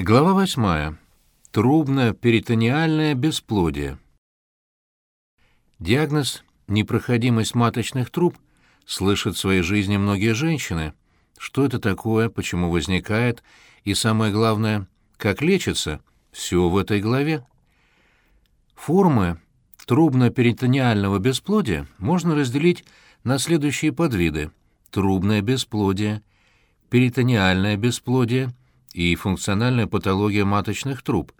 Глава восьмая. Трубно-перитониальное бесплодие. Диагноз «непроходимость маточных труб» слышат в своей жизни многие женщины. Что это такое, почему возникает, и самое главное, как лечится, все в этой главе. Формы трубно-перитониального бесплодия можно разделить на следующие подвиды. Трубное бесплодие, перитониальное бесплодие – и функциональная патология маточных труб.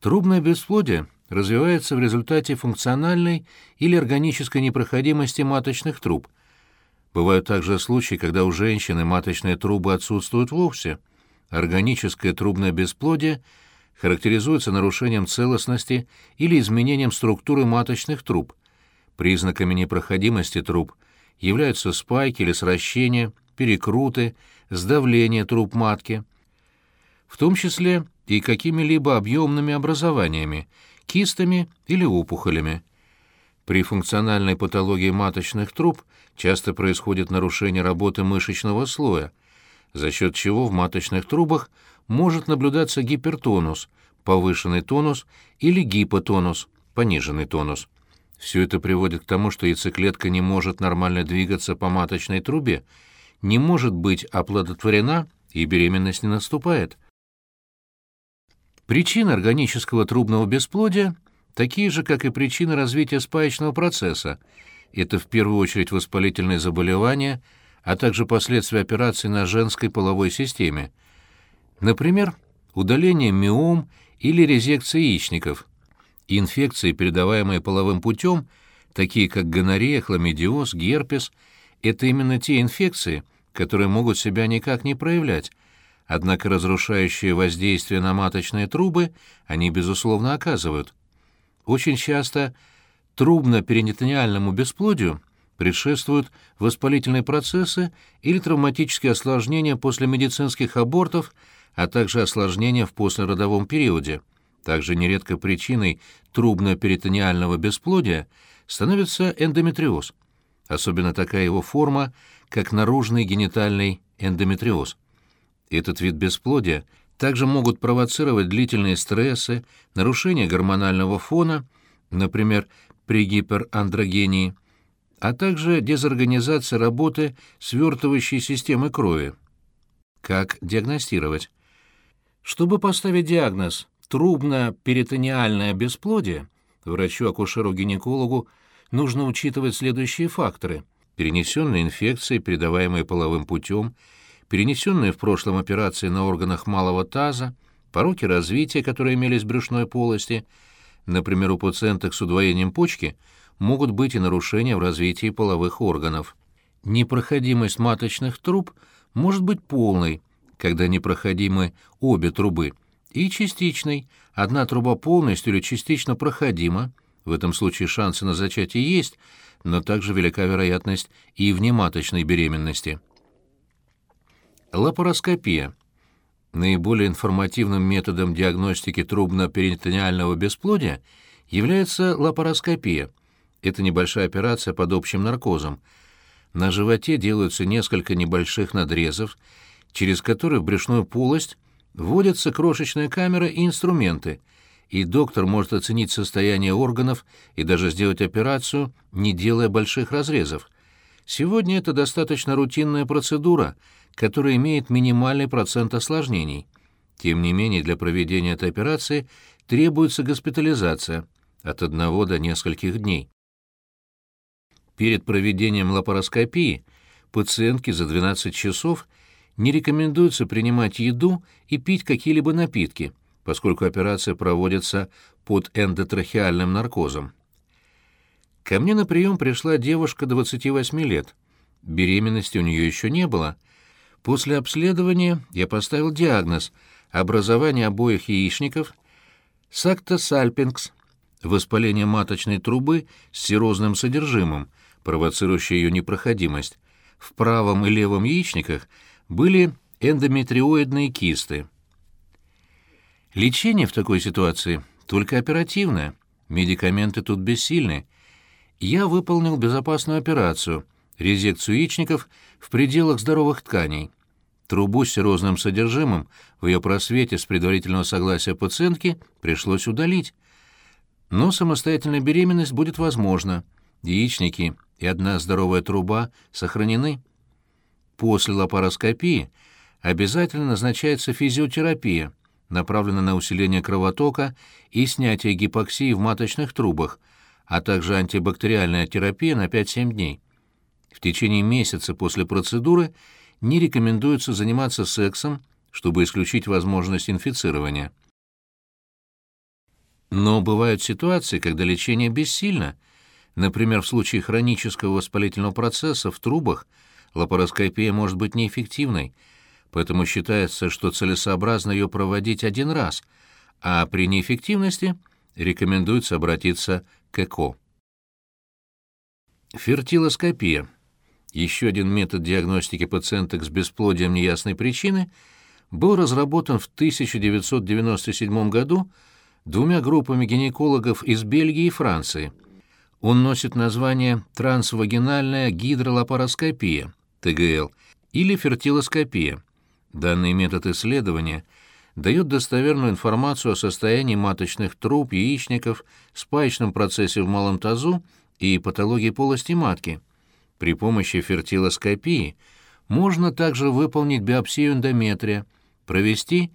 Трубное бесплодие развивается в результате функциональной или органической непроходимости маточных труб. Бывают также случаи, когда у женщины маточные трубы отсутствуют вовсе. Органическое трубное бесплодие характеризуется нарушением целостности или изменением структуры маточных труб. Признаками непроходимости труб являются спайки или сращения, перекруты, сдавление труб матки – в том числе и какими-либо объемными образованиями, кистами или опухолями. При функциональной патологии маточных труб часто происходит нарушение работы мышечного слоя, за счет чего в маточных трубах может наблюдаться гипертонус, повышенный тонус или гипотонус, пониженный тонус. Все это приводит к тому, что яйцеклетка не может нормально двигаться по маточной трубе, не может быть оплодотворена и беременность не наступает. Причины органического трубного бесплодия такие же, как и причины развития спаечного процесса. Это в первую очередь воспалительные заболевания, а также последствия операций на женской половой системе. Например, удаление миом или резекция яичников. Инфекции, передаваемые половым путем, такие как гонорея, хламидиоз, герпес, это именно те инфекции, которые могут себя никак не проявлять, Однако разрушающее воздействие на маточные трубы они, безусловно, оказывают. Очень часто трубно-перинетониальному бесплодию предшествуют воспалительные процессы или травматические осложнения после медицинских абортов, а также осложнения в послеродовом периоде. Также нередко причиной трубно-перитониального бесплодия становится эндометриоз, особенно такая его форма, как наружный генитальный эндометриоз. Этот вид бесплодия также могут провоцировать длительные стрессы, нарушение гормонального фона, например, при гиперандрогении, а также дезорганизация работы свертывающей системы крови. Как диагностировать? Чтобы поставить диагноз трубно-перитониальное бесплодие, врачу-акушеру-гинекологу нужно учитывать следующие факторы – перенесенные инфекции, передаваемые половым путем – перенесенные в прошлом операции на органах малого таза, пороки развития, которые имелись в брюшной полости, например, у пациенток с удвоением почки, могут быть и нарушения в развитии половых органов. Непроходимость маточных труб может быть полной, когда непроходимы обе трубы, и частичной, одна труба полностью или частично проходима, в этом случае шансы на зачатие есть, но также велика вероятность и внематочной беременности. Лапароскопия. Наиболее информативным методом диагностики трубно-перитониального бесплодия является лапароскопия. Это небольшая операция под общим наркозом. На животе делаются несколько небольших надрезов, через которые в брюшную полость вводятся крошечная камера и инструменты, и доктор может оценить состояние органов и даже сделать операцию, не делая больших разрезов. Сегодня это достаточно рутинная процедура — которая имеет минимальный процент осложнений. Тем не менее, для проведения этой операции требуется госпитализация от одного до нескольких дней. Перед проведением лапароскопии пациентке за 12 часов не рекомендуется принимать еду и пить какие-либо напитки, поскольку операция проводится под эндотрахеальным наркозом. Ко мне на прием пришла девушка 28 лет. Беременности у нее еще не было — После обследования я поставил диагноз образование обоих яичников, сактосальпингс, воспаление маточной трубы с серозным содержимым, провоцирующее ее непроходимость. В правом и левом яичниках были эндометриоидные кисты. Лечение в такой ситуации только оперативное, медикаменты тут бессильны. Я выполнил безопасную операцию — резекцию яичников в пределах здоровых тканей. Трубу с серозным содержимым в ее просвете с предварительного согласия пациентки пришлось удалить. Но самостоятельная беременность будет возможна. Яичники и одна здоровая труба сохранены. После лапароскопии обязательно назначается физиотерапия, направленная на усиление кровотока и снятие гипоксии в маточных трубах, а также антибактериальная терапия на 5-7 дней. В течение месяца после процедуры не рекомендуется заниматься сексом, чтобы исключить возможность инфицирования. Но бывают ситуации, когда лечение бессильно. Например, в случае хронического воспалительного процесса в трубах лапароскопия может быть неэффективной, поэтому считается, что целесообразно ее проводить один раз, а при неэффективности рекомендуется обратиться к ЭКО. Фертилоскопия. Еще один метод диагностики пациенток с бесплодием неясной причины был разработан в 1997 году двумя группами гинекологов из Бельгии и Франции. Он носит название трансвагинальная гидролапароскопия, ТГЛ, или фертилоскопия. Данный метод исследования дает достоверную информацию о состоянии маточных труб, яичников, спаечном процессе в малом тазу и патологии полости матки. При помощи фертилоскопии можно также выполнить биопсию эндометрия, провести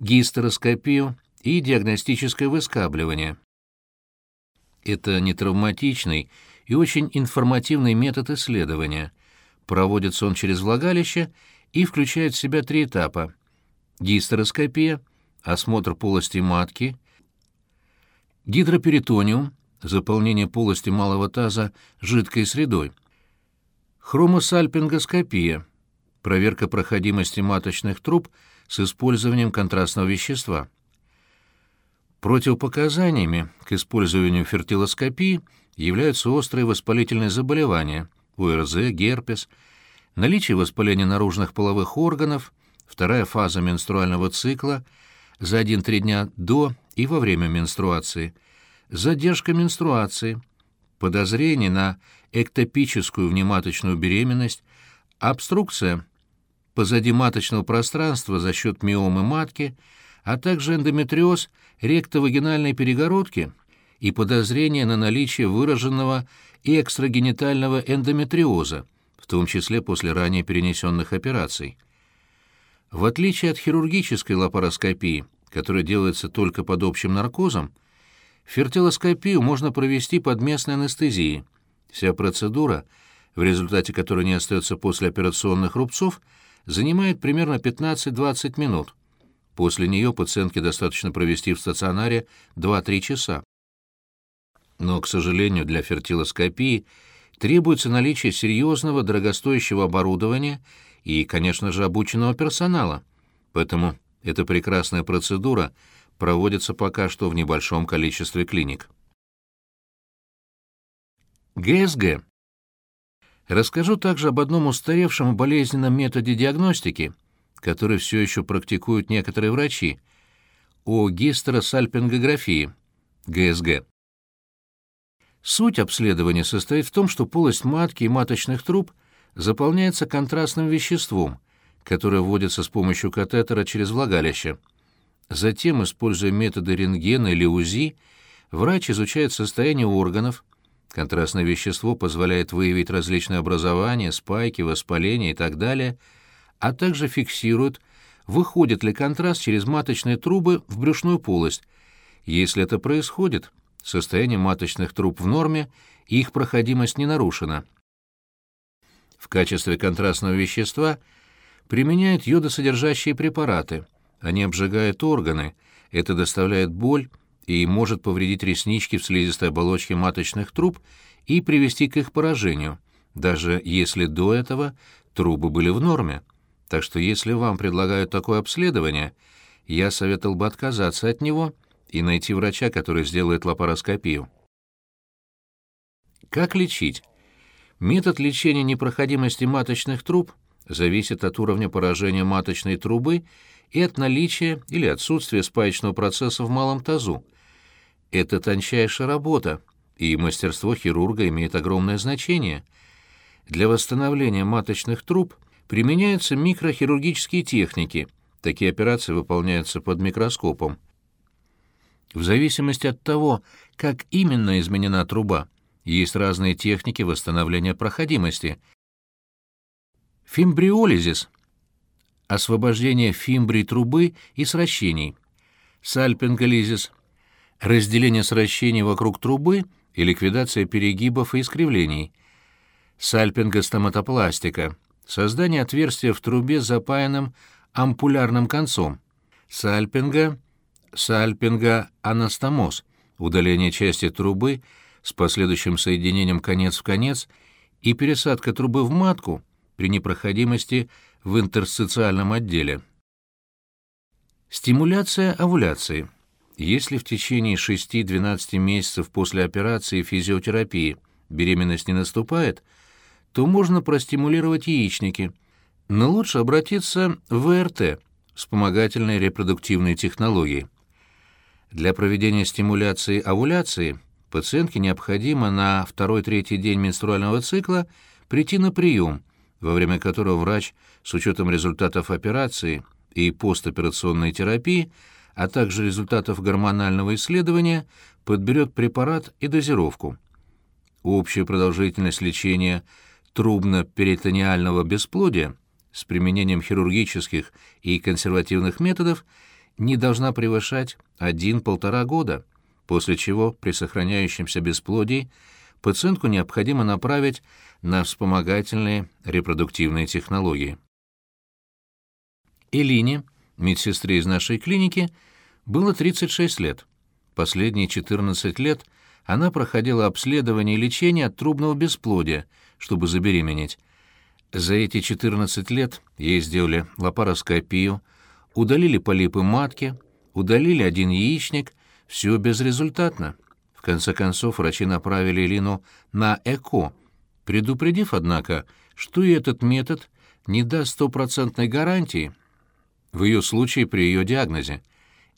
гистероскопию и диагностическое выскабливание. Это нетравматичный и очень информативный метод исследования. Проводится он через влагалище и включает в себя три этапа. Гистероскопия, осмотр полости матки, гидроперитониум, заполнение полости малого таза жидкой средой, хромосальпингоскопия, проверка проходимости маточных труб с использованием контрастного вещества. Противопоказаниями к использованию фертилоскопии являются острые воспалительные заболевания, ОРЗ, герпес, наличие воспаления наружных половых органов, вторая фаза менструального цикла за 1-3 дня до и во время менструации, задержка менструации, подозрение на эктопическую внематочную беременность, обструкция позадиматочного пространства за счет миомы матки – а также эндометриоз ректовагинальной перегородки и подозрение на наличие выраженного экстрагенитального эндометриоза, в том числе после ранее перенесенных операций. В отличие от хирургической лапароскопии, которая делается только под общим наркозом, фертилоскопию можно провести под местной анестезией. Вся процедура, в результате которой не остается послеоперационных рубцов, занимает примерно 15-20 минут. После нее пациентке достаточно провести в стационаре 2-3 часа. Но, к сожалению, для фертилоскопии требуется наличие серьезного дорогостоящего оборудования и, конечно же, обученного персонала. Поэтому эта прекрасная процедура проводится пока что в небольшом количестве клиник. ГСГ. Расскажу также об одном устаревшем болезненном методе диагностики – который все еще практикуют некоторые врачи, о гистеросальпингографии, ГСГ. Суть обследования состоит в том, что полость матки и маточных труб заполняется контрастным веществом, которое вводится с помощью катетера через влагалище. Затем, используя методы рентгена или УЗИ, врач изучает состояние органов, контрастное вещество позволяет выявить различные образования, спайки, воспаления и так далее – а также фиксируют, выходит ли контраст через маточные трубы в брюшную полость. Если это происходит, состояние маточных труб в норме и их проходимость не нарушена. В качестве контрастного вещества применяют йодосодержащие препараты. Они обжигают органы, это доставляет боль и может повредить реснички в слизистой оболочке маточных труб и привести к их поражению, даже если до этого трубы были в норме. Так что если вам предлагают такое обследование, я советовал бы отказаться от него и найти врача, который сделает лапароскопию. Как лечить? Метод лечения непроходимости маточных труб зависит от уровня поражения маточной трубы и от наличия или отсутствия спаечного процесса в малом тазу. Это тончайшая работа, и мастерство хирурга имеет огромное значение. Для восстановления маточных труб применяются микрохирургические техники. Такие операции выполняются под микроскопом. В зависимости от того, как именно изменена труба, есть разные техники восстановления проходимости. Фимбриолизис – освобождение фимбрий трубы и сращений. Сальпинголизис – разделение сращений вокруг трубы и ликвидация перегибов и искривлений. Сальпингостоматопластика – создание отверстия в трубе с запаянным ампулярным концом. Сальпинга – сальпинга-анастомоз – удаление части трубы с последующим соединением конец в конец и пересадка трубы в матку при непроходимости в интерстициальном отделе. Стимуляция овуляции. Если в течение 6-12 месяцев после операции физиотерапии беременность не наступает, то можно простимулировать яичники, но лучше обратиться в ВРТ, вспомогательные репродуктивные технологии. Для проведения стимуляции овуляции пациентке необходимо на второй-третий день менструального цикла прийти на прием, во время которого врач с учетом результатов операции и постоперационной терапии, а также результатов гормонального исследования, подберет препарат и дозировку. Общая продолжительность лечения трубно-перитониального бесплодия с применением хирургических и консервативных методов – не должна превышать 1-1,5 года, после чего при сохраняющемся бесплодии пациентку необходимо направить на вспомогательные репродуктивные технологии. Элине, медсестре из нашей клиники, было 36 лет. Последние 14 лет она проходила обследование и лечение от трубного бесплодия, чтобы забеременеть. За эти 14 лет ей сделали лапароскопию, Удалили полипы матки, удалили один яичник, все безрезультатно. Конце концов врачи направили Лину на ЭКО, предупредив, однако, что и этот метод не даст стопроцентной гарантии в ее случае при ее диагнозе.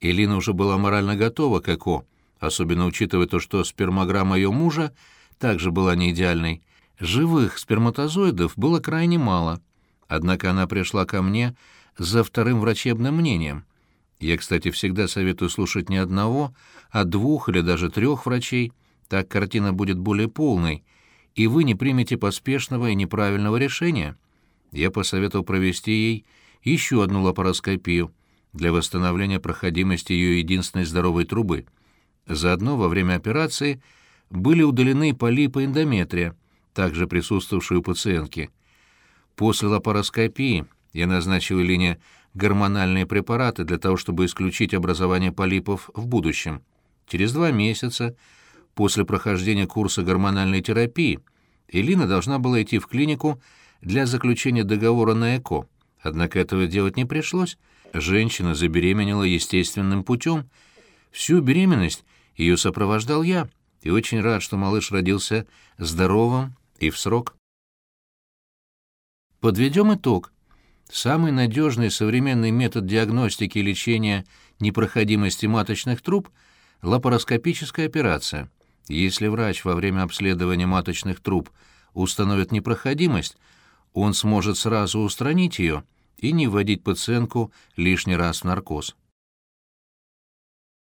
Элина уже была морально готова к ЭКО, особенно учитывая то, что спермограмма ее мужа также была не идеальной. Живых сперматозоидов было крайне мало. Однако она пришла ко мне за вторым врачебным мнением. Я, кстати, всегда советую слушать не одного, а двух или даже трех врачей, так картина будет более полной, и вы не примете поспешного и неправильного решения. Я посоветовал провести ей еще одну лапароскопию для восстановления проходимости ее единственной здоровой трубы. Заодно во время операции были удалены полипы эндометрия, также присутствовавшие у пациентки. После лапароскопии я назначил Лине гормональные препараты для того, чтобы исключить образование полипов в будущем. Через два месяца после прохождения курса гормональной терапии Элина должна была идти в клинику для заключения договора на ЭКО. Однако этого делать не пришлось. Женщина забеременела естественным путем. Всю беременность ее сопровождал я, и очень рад, что малыш родился здоровым и в срок. Подведем итог. Самый надежный современный метод диагностики и лечения непроходимости маточных труб – лапароскопическая операция. Если врач во время обследования маточных труб установит непроходимость, он сможет сразу устранить ее и не вводить пациентку лишний раз в наркоз.